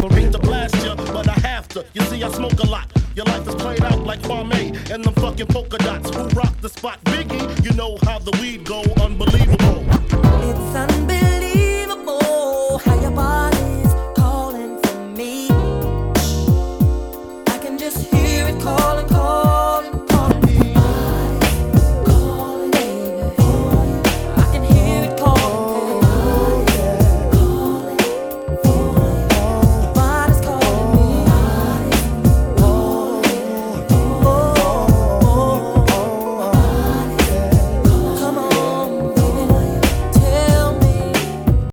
Ain't to blast ya, but I have to. You see, I smoke a lot. Your life is played out like Kwame and the fucking polka dots. Who rock the spot? Biggie, you know how the weed go. Unbelievable.